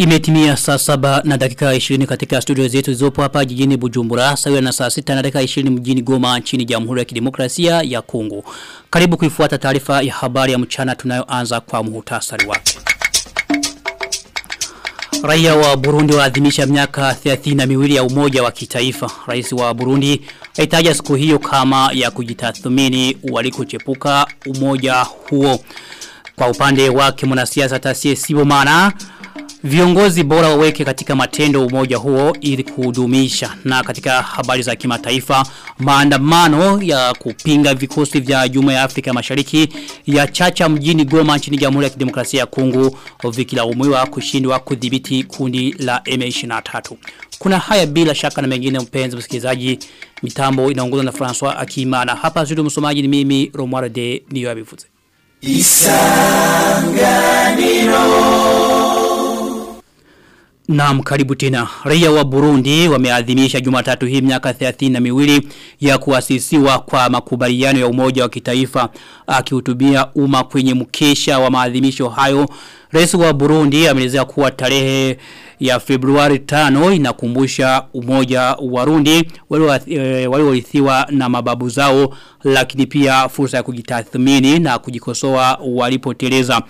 Imetimia saa saba na dakika 20 katika studio zetu zopo hapa jijini Bujumbura sawa na saa sita na dakika 20 mjini Goma nchini Jamhuri ya Kidemokrasia ya Kongo. Karibu kuifuata taarifa ya habari ya mchana tunayoanza kwa muhtasari wake. Raia wa Burundi waadhimisha miaka 32 ya umoja wa kitaifa. Rais wa Burundi aitaja siku hiyo kama ya kujitathmini walikochepuka umoja huo. Kwa upande wake mwanasiasa Tasie Sibomana Viongozi bora waweke katika matendo umoja huo ili kudumisha na katika habari za kimataifa maandamano ya kupinga vikosi vya Jumuiya ya Afrika Mashariki ya chacha mjini Goma nchini Jamhuri ya Kidemokrasia ya Kongo vikilaumiwa kushindwa kudhibiti kundi la M23. Kuna haya bila shaka na mengine mpenzi msikilizaji mitambo inaongozwa na François Akimana. Hapa studio msomaji ni mimi Romare de Niyoabivuze. Isanganiro Naam karibu tena. Raia wa Burundi wameadhimisha Jumatatu hii miaka 30 na miwili ya kuasisiwa kwa makubaliano ya umoja wa kitaifa akihutubia umma kwenye mkesha wa maadhimisho hayo. Rais wa Burundi ameelezea kuwa tarehe ya Februari 5 inakumbusha umoja wa Rundi waliorithiwa na mababu zao lakini pia fursa ya kujitathmini na kujikosoa walipoteleza.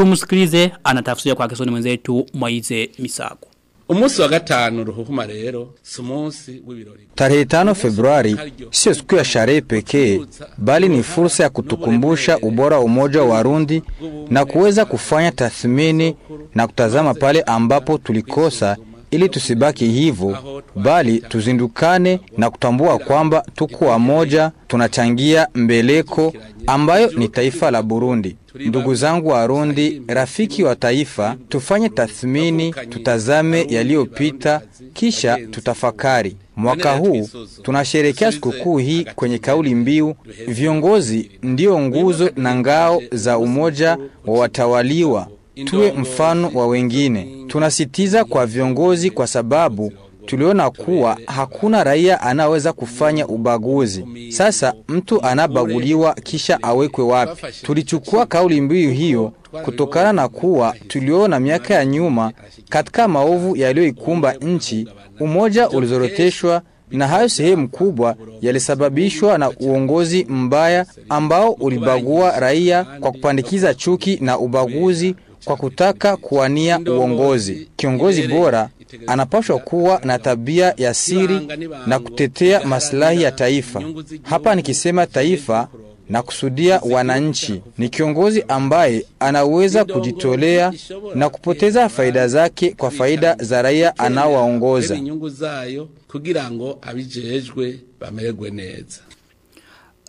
Tumusikilize anatafsiria kwa kisoni mwenzetu Mwaize Misago. Umusi wa gatanu ruhuhuma rero si umunsi w'ibirori. Tarehe tano Februari sio siku ya sherehe pekee, bali ni fursa ya kutukumbusha ubora wa umoja wa Warundi na kuweza kufanya tathmini na kutazama pale ambapo tulikosa ili tusibaki hivyo, bali tuzindukane na kutambua kwamba tuko wamoja, tunachangia mbeleko ambayo ni taifa la Burundi. Ndugu zangu Warundi, rafiki wa taifa, tufanye tathmini, tutazame yaliyopita, kisha tutafakari. Mwaka huu tunasherehekea sikukuu hii kwenye kauli mbiu, viongozi ndio nguzo na ngao za umoja wa watawaliwa, tuwe mfano wa wengine. Tunasitiza kwa viongozi kwa sababu tuliona kuwa hakuna raia anaweza kufanya ubaguzi. Sasa mtu anabaguliwa kisha awekwe wapi? Tulichukua kauli mbiu hiyo kutokana na kuwa tuliona miaka ya nyuma katika maovu yaliyoikumba nchi, umoja ulizoroteshwa na hayo sehemu kubwa yalisababishwa na uongozi mbaya ambao ulibagua raia kwa kupandikiza chuki na ubaguzi kwa kutaka kuwania uongozi. Kiongozi bora anapaswa kuwa na tabia ya siri na kutetea maslahi ya taifa. Hapa nikisema taifa na kusudia wananchi. Ni kiongozi ambaye anaweza kujitolea na kupoteza faida zake kwa faida za raia anaowaongoza.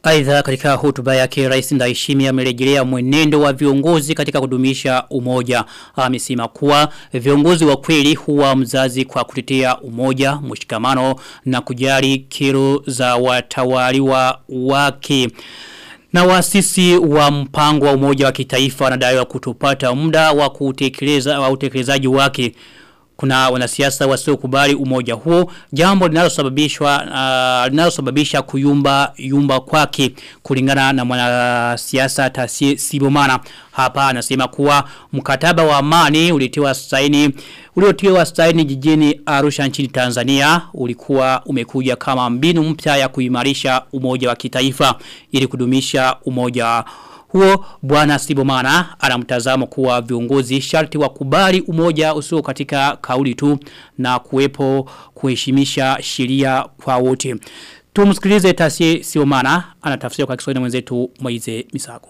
Aidha katika hotuba yake Rais Ndayishimiye amerejelea mwenendo wa viongozi katika kudumisha umoja. Amesema kuwa viongozi wa kweli huwa mzazi kwa kutetea umoja, mshikamano na kujali kero za watawaliwa wake. Na wasisi wa mpango wa umoja wa kitaifa wanadaiwa kutopata muda wa kutekeleza wa utekelezaji wake. Kuna wanasiasa wasiokubali umoja huo jambo linalosababishwa uh, linalosababisha kuyumba yumba kwake kulingana na mwanasiasa Tasibomana hapa anasema kuwa mkataba wa amani ulitiwa saini uliotiwa saini jijini Arusha nchini Tanzania ulikuwa umekuja kama mbinu mpya ya kuimarisha umoja wa kitaifa ili kudumisha umoja huo bwana Sibomana anamtazamo kuwa viongozi sharti wakubali umoja usio katika kauli tu na kuwepo kuheshimisha sheria kwa wote. Tumsikilize Tasie Sibomana anatafsiri kwa Kiswahili mwenzetu Moize Misago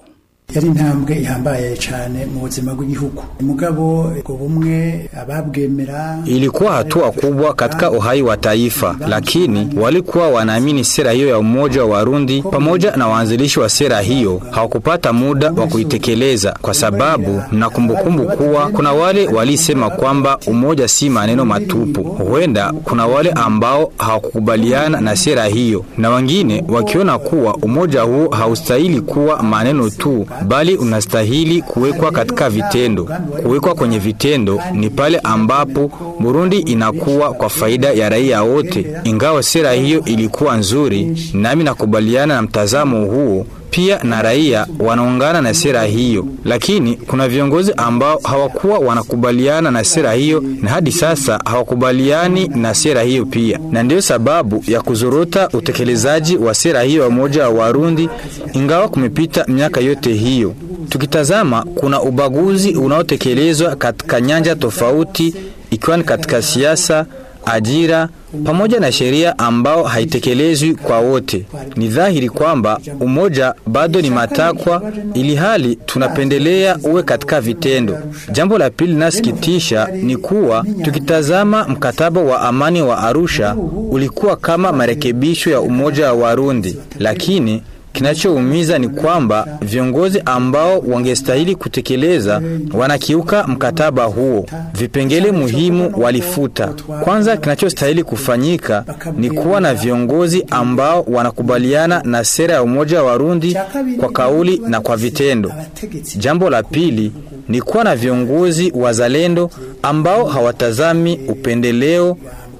yari intambwe ihambaye cyane mu buzima bw'igihugu. Mugabo ubwo bumwe ababwemera ilikuwa hatua kubwa katika uhai wa taifa lakini walikuwa wanaamini sera hiyo ya umoja wa Warundi pamoja na waanzilishi wa sera hiyo. Hawakupata muda wa kuitekeleza kwa sababu na kumbukumbu kuwa kuna wale walisema kwamba umoja si maneno matupu. Huenda kuna wale ambao hawakukubaliana na sera hiyo na wengine wakiona kuwa umoja huo haustahili kuwa maneno tu bali unastahili kuwekwa katika vitendo. Kuwekwa kwenye vitendo ni pale ambapo Burundi inakuwa kwa faida ya raia wote. Ingawa sera hiyo ilikuwa nzuri, nami nakubaliana na mtazamo huo pia na raia wanaungana na sera hiyo, lakini kuna viongozi ambao hawakuwa wanakubaliana na sera hiyo na hadi sasa hawakubaliani na sera hiyo pia, na ndiyo sababu ya kuzorota utekelezaji wa sera hiyo ya umoja wa Warundi, ingawa kumepita miaka yote hiyo. Tukitazama, kuna ubaguzi unaotekelezwa katika nyanja tofauti, ikiwa ni katika siasa, ajira pamoja na sheria ambao haitekelezwi kwa wote. Ni dhahiri kwamba umoja bado ni matakwa, ili hali tunapendelea uwe katika vitendo. Jambo la pili linasikitisha ni kuwa tukitazama mkataba wa amani wa Arusha ulikuwa kama marekebisho ya umoja wa Warundi, lakini Kinachoumiza ni kwamba viongozi ambao wangestahili kutekeleza wanakiuka mkataba huo. Vipengele muhimu walifuta. Kwanza, kinachostahili kufanyika ni kuwa na viongozi ambao wanakubaliana na sera ya umoja wa Warundi kwa kauli na kwa vitendo. Jambo la pili ni kuwa na viongozi wazalendo ambao hawatazami upendeleo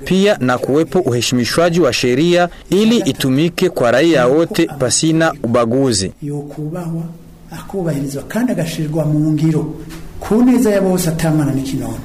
pia na kuwepo uheshimishwaji wa sheria ili itumike kwa raia wote pasina ubaguzi. yokubahwa akubahirizwa kandi agashirwa mu ngiro ku neza ya bose n'ikinono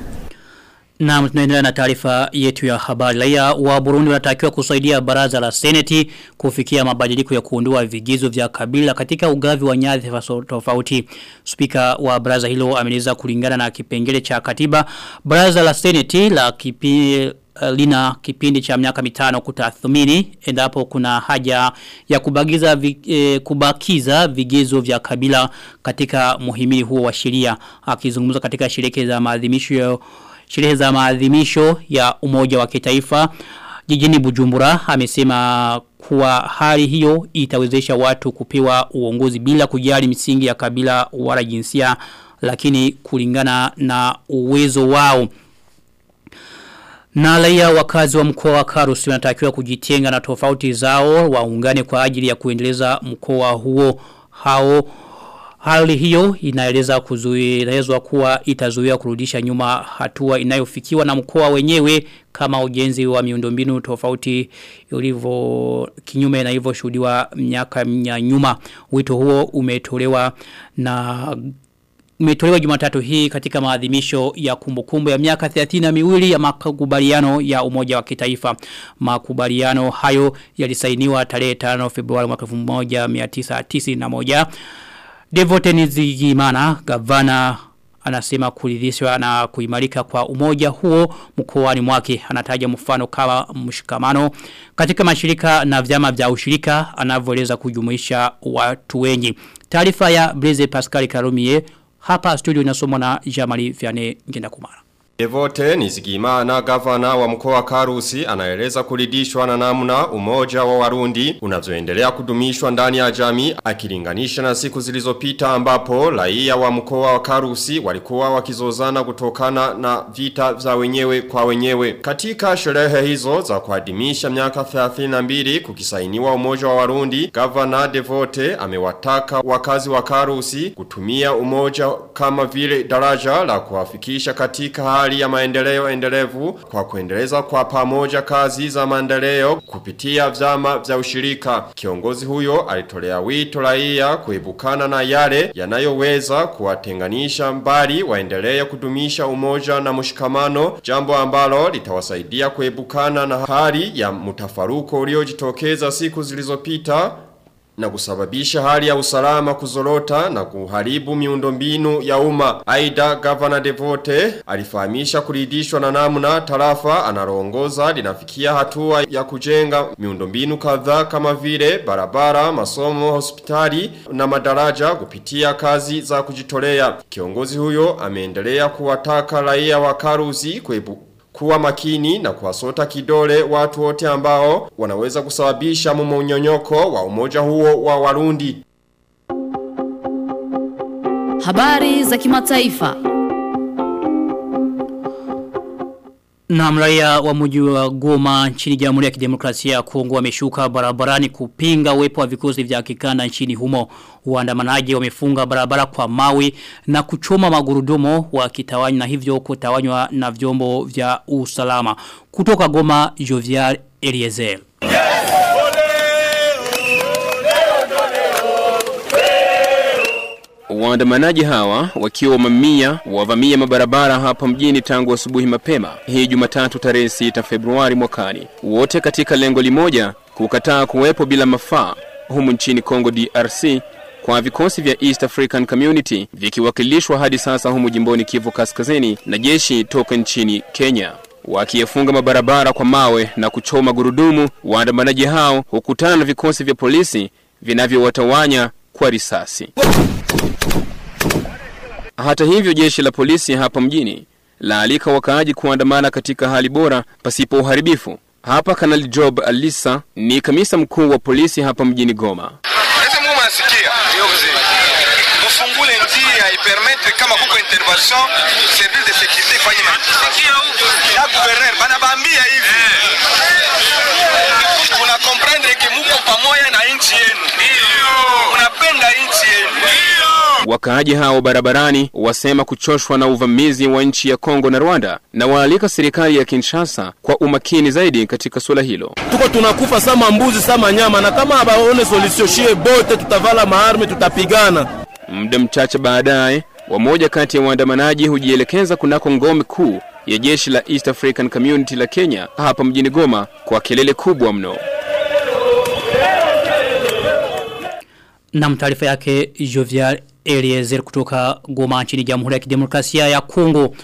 Na tunaendelea na taarifa yetu ya habari. Raia wa Burundi wanatakiwa kusaidia baraza la seneti kufikia mabadiliko ya kuondoa vigizo vya kabila katika ugavi wa nyadhifa tofauti. Spika wa baraza hilo ameeleza kulingana na kipengele cha katiba. Baraza la seneti la kipi lina kipindi cha miaka mitano kutathmini endapo kuna haja ya kubagiza vi, eh, kubakiza vigezo vya kabila katika muhimili huo wa sheria. Akizungumza katika sherehe za maadhimisho sherehe za maadhimisho ya umoja wa kitaifa jijini Bujumbura amesema kuwa hali hiyo itawezesha watu kupewa uongozi bila kujali misingi ya kabila wala jinsia lakini kulingana na uwezo wao na raia wakazi wa mkoa wa Karusi wanatakiwa kujitenga na tofauti zao waungane kwa ajili ya kuendeleza mkoa huo hao Hali hiyo inaeleza kuzuilezwa kuwa itazuia kurudisha nyuma hatua inayofikiwa na mkoa wenyewe kama ujenzi wa miundombinu tofauti ulivyo kinyume na hivyo shuhudiwa miaka ya nyuma. Wito huo umetolewa na umetolewa Jumatatu hii katika maadhimisho ya kumbukumbu ya miaka 30 miwili ya makubaliano ya umoja wa kitaifa. Makubaliano hayo yalisainiwa tarehe 5 Februari mwaka 1991. Devote Nizigimana, gavana anasema kuridhishwa na kuimarika kwa umoja huo mkoani mwake anataja mfano kama mshikamano katika mashirika na vyama vya ushirika anavyoeleza kujumuisha watu wengi. Taarifa ya Blaise Pascal Karumie hapa studio inasomwa na Jamali Vianney Ngendakumara. Devote Nizigimana gavana wa mkoa wa Karusi anaeleza kuridhishwa na namna umoja wa Warundi unazoendelea kudumishwa ndani ya jamii akilinganisha na siku zilizopita ambapo raia wa mkoa wa Karusi walikuwa wakizozana kutokana na vita za wenyewe kwa wenyewe. Katika sherehe hizo za kuadhimisha miaka 32 kukisainiwa umoja wa Warundi, gavana Devote amewataka wakazi wa Karusi kutumia umoja kama vile daraja la kuwafikisha katika hali ya maendeleo endelevu kwa kuendeleza kwa pamoja kazi za maendeleo kupitia vyama vya ushirika. Kiongozi huyo alitolea wito raia kuibukana na yale yanayoweza kuwatenganisha mbali waendelee kudumisha umoja na mshikamano, jambo ambalo litawasaidia kuibukana na hali ya mtafaruko uliojitokeza siku zilizopita na kusababisha hali ya usalama kuzorota na kuharibu miundombinu ya umma. Aida Governor Devote alifahamisha kuridhishwa na namna tarafa anaroongoza linafikia hatua ya kujenga miundombinu kadhaa kama vile barabara, masomo, hospitali na madaraja kupitia kazi za kujitolea. Kiongozi huyo ameendelea kuwataka raia wa Karuzi kuwa makini na kuwasota kidole watu wote ambao wanaweza kusababisha mmonyonyoko wa umoja huo wa Warundi. Habari za kimataifa. Na mraia wa mji wa Goma nchini Jamhuri ya Kidemokrasia ya Kongo wameshuka barabarani kupinga uwepo wa vikosi vya kikanda nchini humo. Waandamanaji wamefunga barabara kwa mawe na kuchoma magurudumu wakitawanywa na hivyo kutawanywa na vyombo vya usalama. Kutoka Goma Jovial Eliezer. Waandamanaji hawa wakiwa mamia wavamia mabarabara hapa mjini tangu asubuhi mapema hii Jumatatu tarehe 6 Februari mwakani, wote katika lengo limoja kukataa kuwepo bila mafaa humu nchini Congo DRC kwa vikosi vya East African Community vikiwakilishwa hadi sasa humu jimboni Kivu Kaskazini na jeshi toka nchini Kenya wakiyafunga mabarabara kwa mawe na kuchoma gurudumu. Waandamanaji hao hukutana na vikosi vya polisi vinavyowatawanya kwa risasi. Hata hivyo jeshi la polisi hapa mjini laalika wakaaji kuandamana katika hali bora pasipo uharibifu. Hapa Kanali Job Alisa ni kamisa mkuu wa polisi hapa mjini Goma. mufungule njia ipermettre kama kuko intervention service de sécurité ifanye na gouverneur banabambia hivi kuna muko pamoja na nchi yenu unapenda nchi yenu Wakaaji hao barabarani wasema kuchoshwa na uvamizi wa nchi ya Kongo na Rwanda na waalika serikali ya Kinshasa kwa umakini zaidi katika suala hilo. tuko tunakufa sama mbuzi sama nyama, na kama abaone solution shie bote tutavala maarme, tutapigana. Muda mchache baadaye, wamoja kati ya waandamanaji hujielekeza kunako ngome kuu ya jeshi la East African Community la Kenya hapa mjini Goma kwa kelele kubwa mno. Na taarifa yake Jovial Eliezer kutoka Goma nchini Jamhuri ya Kidemokrasia ya Kongo.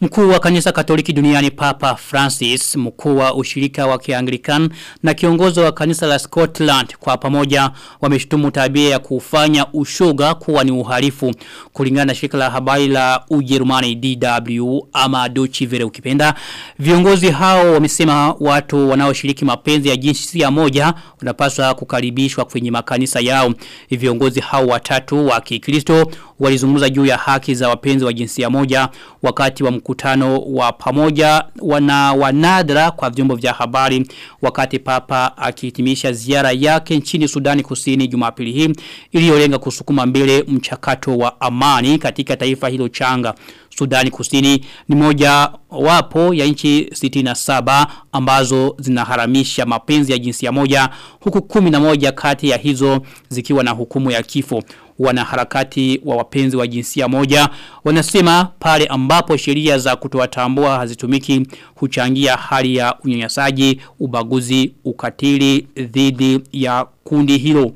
Mkuu wa kanisa Katoliki duniani Papa Francis, mkuu wa ushirika wa Kianglican na kiongozi wa kanisa la Scotland kwa pamoja wameshutumu tabia ya kufanya ushoga kuwa ni uhalifu kulingana na shirika la habari la Ujerumani DW ama Deutsche Welle ukipenda. Viongozi hao wamesema watu wanaoshiriki mapenzi ya jinsia moja wanapaswa kukaribishwa kwenye makanisa yao. Viongozi hao watatu wa Kikristo walizungumza juu ya haki za wapenzi wa jinsia moja wakati wa mkutano wa pamoja wana wanadra kwa vyombo vya habari wakati papa akihitimisha ziara yake nchini Sudani Kusini Jumapili hii iliyolenga kusukuma mbele mchakato wa amani katika taifa hilo changa. Sudani Kusini ni moja wapo ya nchi 67 ambazo zinaharamisha mapenzi ya jinsia moja huku kumi na moja kati ya hizo zikiwa na hukumu ya kifo wanaharakati wa wapenzi wa jinsia moja wanasema pale ambapo sheria za kutowatambua hazitumiki huchangia hali ya unyanyasaji ubaguzi ukatili dhidi ya kundi hilo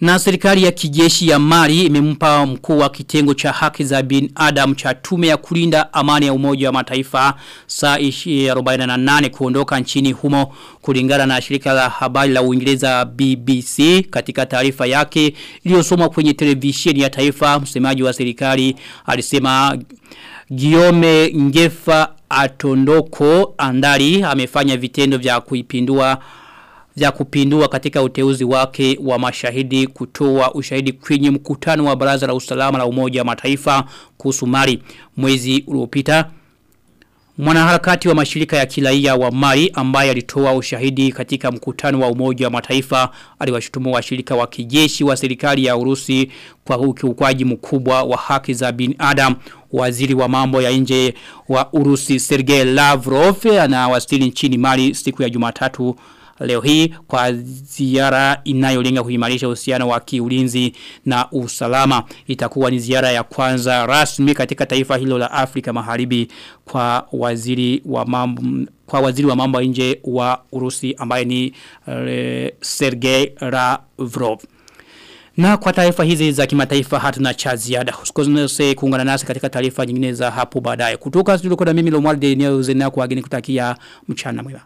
na serikali ya kijeshi ya Mali imempa mkuu wa kitengo cha haki za bin Adam cha tume ya kulinda amani ya umoja wa mataifa saa 48 kuondoka nchini humo kulingana na shirika la habari la Uingereza BBC katika taarifa yake iliyosomwa kwenye televisheni ya taifa msemaji wa serikali alisema Giome Ngefa Atondoko Andari amefanya vitendo vya kuipindua vya kupindua katika uteuzi wake wa mashahidi kutoa ushahidi kwenye mkutano wa baraza la usalama la umoja wa mataifa kuhusu Mali mwezi uliopita. Mwanaharakati wa mashirika ya kiraia wa Mali ambaye alitoa ushahidi katika mkutano wa umoja wa mataifa aliwashutumu washirika wa kijeshi wa serikali ya Urusi kwa ukiukwaji mkubwa wa haki za binadamu. Waziri wa mambo ya nje wa Urusi Sergei Lavrov anawasili nchini Mali siku ya Jumatatu leo hii kwa ziara inayolenga kuimarisha uhusiano wa kiulinzi na usalama itakuwa ni ziara ya kwanza rasmi katika taifa hilo la Afrika Magharibi kwa waziri wa mambo kwa waziri wa mambo nje wa Urusi ambaye ni uh, Sergei Lavrov na kwa taarifa hizi za kimataifa hatuna cha ziada. Usikose kuungana nasi katika taarifa nyingine za hapo baadaye. Kutoka studio kwa mimi Lomwarde Daniel Zena kwa kutakia mchana mwema.